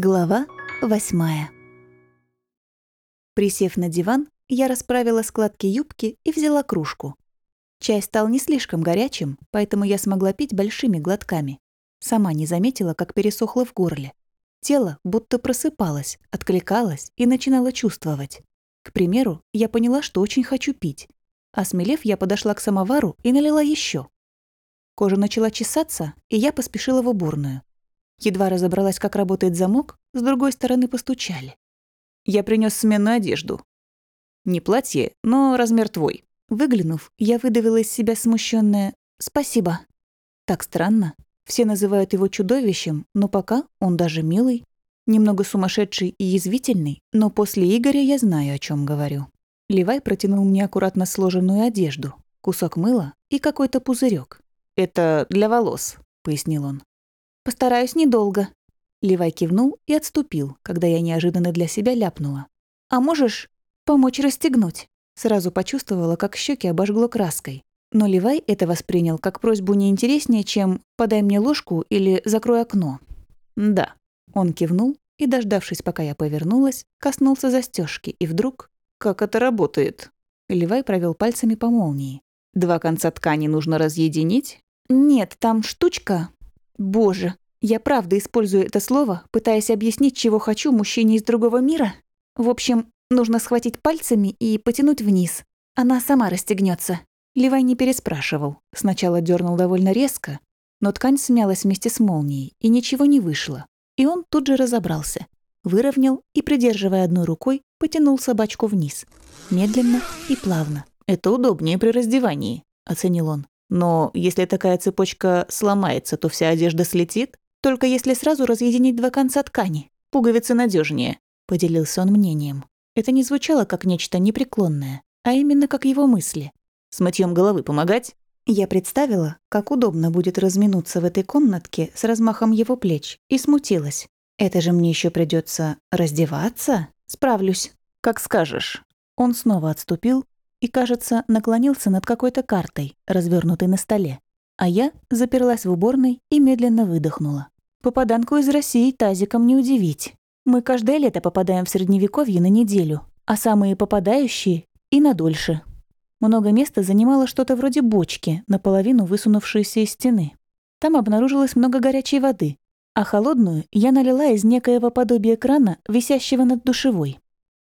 Глава восьмая. Присев на диван, я расправила складки юбки и взяла кружку. Чай стал не слишком горячим, поэтому я смогла пить большими глотками. Сама не заметила, как пересохло в горле. Тело будто просыпалось, откликалось и начинало чувствовать. К примеру, я поняла, что очень хочу пить. Осмелев, я подошла к самовару и налила еще. Кожа начала чесаться, и я поспешила в уборную. Едва разобралась, как работает замок, с другой стороны постучали. «Я принес сменную одежду. Не платье, но размер твой». Выглянув, я выдавила из себя смущенное «Спасибо». Так странно. Все называют его чудовищем, но пока он даже милый. Немного сумасшедший и язвительный, но после Игоря я знаю, о чем говорю. Левай протянул мне аккуратно сложенную одежду, кусок мыла и какой-то пузырек. «Это для волос», — пояснил он. Постараюсь недолго». Левай кивнул и отступил, когда я неожиданно для себя ляпнула. «А можешь помочь расстегнуть?» Сразу почувствовала, как щеки обожгло краской. Но Левай это воспринял как просьбу не интереснее, чем «подай мне ложку» или «закрой окно». «Да». Он кивнул и, дождавшись, пока я повернулась, коснулся застежки и вдруг... «Как это работает?» Левай провел пальцами по молнии. «Два конца ткани нужно разъединить?» «Нет, там штучка, Боже, я правда использую это слово, пытаясь объяснить, чего хочу мужчине из другого мира? В общем, нужно схватить пальцами и потянуть вниз. Она сама расстегнется. Левай не переспрашивал. Сначала дернул довольно резко, но ткань смялась вместе с молнией, и ничего не вышло. И он тут же разобрался. Выровнял и, придерживая одной рукой, потянул собачку вниз. Медленно и плавно. «Это удобнее при раздевании», — оценил он. Но если такая цепочка сломается, то вся одежда слетит. Только если сразу разъединить два конца ткани. Пуговицы надежнее, поделился он мнением. Это не звучало как нечто непреклонное, а именно как его мысли. С мытьем головы помогать? Я представила, как удобно будет разминуться в этой комнатке с размахом его плеч, и смутилась. Это же мне еще придется раздеваться? Справлюсь. Как скажешь. Он снова отступил, и, кажется, наклонился над какой-то картой, развернутой на столе. А я заперлась в уборной и медленно выдохнула. Попаданку из России тазиком не удивить. Мы каждое лето попадаем в Средневековье на неделю, а самые попадающие — и на дольше. Много места занимало что-то вроде бочки, наполовину высунувшейся из стены. Там обнаружилось много горячей воды, а холодную я налила из некоего подобия крана, висящего над душевой.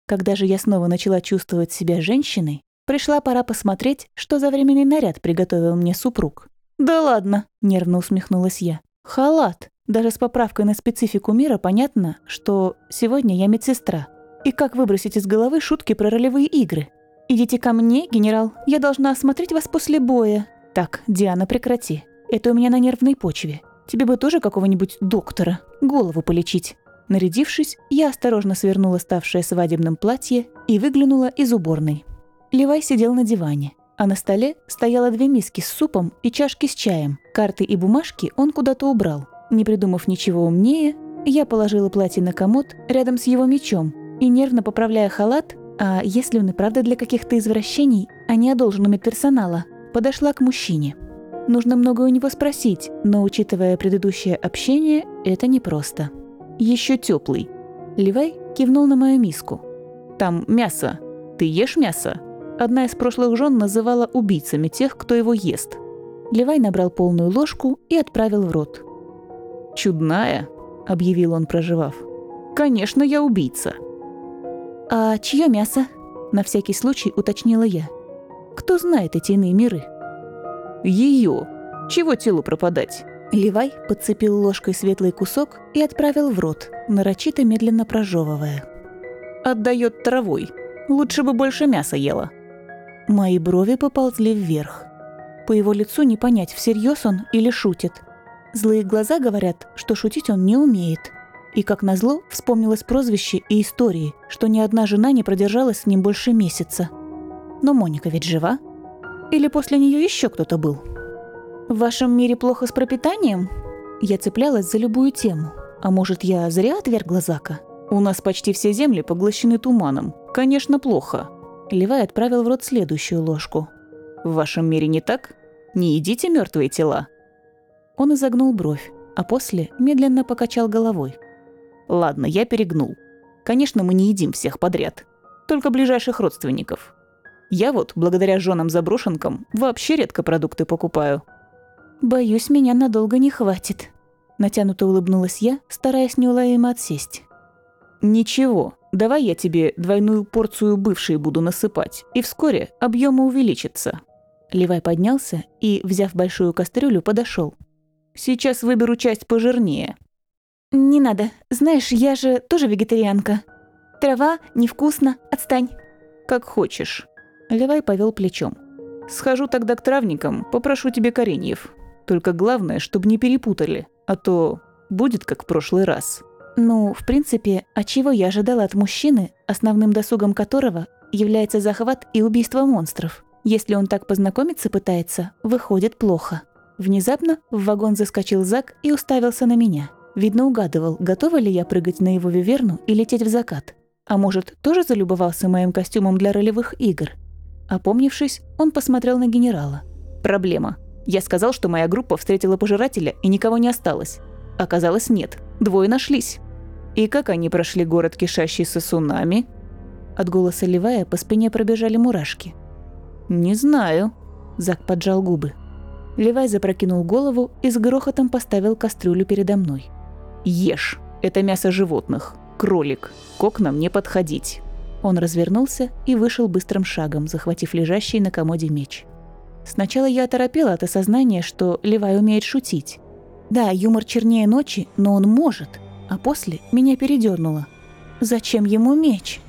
Когда же я снова начала чувствовать себя женщиной, Пришла пора посмотреть, что за временный наряд приготовил мне супруг. «Да ладно», — нервно усмехнулась я. «Халат. Даже с поправкой на специфику мира понятно, что сегодня я медсестра. И как выбросить из головы шутки про ролевые игры? Идите ко мне, генерал, я должна осмотреть вас после боя. Так, Диана, прекрати. Это у меня на нервной почве. Тебе бы тоже какого-нибудь доктора, голову полечить». Нарядившись, я осторожно свернула ставшее свадебным платье и выглянула из уборной. Левай сидел на диване, а на столе стояло две миски с супом и чашки с чаем. Карты и бумажки он куда-то убрал. Не придумав ничего умнее, я положила платье на комод рядом с его мечом и, нервно поправляя халат, а если он и правда для каких-то извращений, а не одолжен у медперсонала, подошла к мужчине. Нужно много у него спросить, но, учитывая предыдущее общение, это непросто. Еще теплый. Левай кивнул на мою миску. «Там мясо. Ты ешь мясо?» Одна из прошлых жен называла убийцами тех, кто его ест. Левай набрал полную ложку и отправил в рот. «Чудная», — объявил он, проживав. «Конечно, я убийца». «А чье мясо?» — на всякий случай уточнила я. «Кто знает эти иные миры?» Ее. Чего телу пропадать?» Левай подцепил ложкой светлый кусок и отправил в рот, нарочито медленно прожевывая. «Отдает травой. Лучше бы больше мяса ела». Мои брови поползли вверх. По его лицу не понять, всерьез он или шутит. Злые глаза говорят, что шутить он не умеет. И, как назло, вспомнилось прозвище и истории, что ни одна жена не продержалась с ним больше месяца. Но Моника ведь жива? Или после нее еще кто-то был? В вашем мире плохо с пропитанием? Я цеплялась за любую тему. А может, я зря отвергла Зака? У нас почти все земли поглощены туманом. Конечно, плохо. Левай отправил в рот следующую ложку. «В вашем мире не так? Не едите мертвые тела?» Он изогнул бровь, а после медленно покачал головой. Ладно, я перегнул. Конечно, мы не едим всех подряд. Только ближайших родственников. Я вот, благодаря женам-заброшенкам, вообще редко продукты покупаю. «Боюсь, меня надолго не хватит», – натянуто улыбнулась я, стараясь неуловимо отсесть. «Ничего, давай я тебе двойную порцию бывшей буду насыпать, и вскоре объемы увеличатся». Левай поднялся и, взяв большую кастрюлю, подошел. «Сейчас выберу часть пожирнее». «Не надо. Знаешь, я же тоже вегетарианка. Трава, невкусно, отстань». «Как хочешь». Левай повел плечом. «Схожу тогда к травникам, попрошу тебе кореньев. Только главное, чтобы не перепутали, а то будет как в прошлый раз». Ну, в принципе, а чего я ожидала от мужчины, основным досугом которого является захват и убийство монстров? Если он так познакомиться пытается, выходит плохо. Внезапно в вагон заскочил Зак и уставился на меня. Видно, угадывал, готова ли я прыгать на его виверну и лететь в закат. А может, тоже залюбовался моим костюмом для ролевых игр? Опомнившись, он посмотрел на генерала. «Проблема. Я сказал, что моя группа встретила пожирателя и никого не осталось. Оказалось, нет. Двое нашлись. И как они прошли город, кишащий сосунами? От голоса Левая по спине пробежали мурашки. «Не знаю», – Зак поджал губы. Левай запрокинул голову и с грохотом поставил кастрюлю передо мной. «Ешь. Это мясо животных. Кролик. К окнам не подходить». Он развернулся и вышел быстрым шагом, захватив лежащий на комоде меч. Сначала я оторопела от осознания, что Левай умеет шутить. Да, юмор чернее ночи, но он может. А после меня передернуло. Зачем ему меч?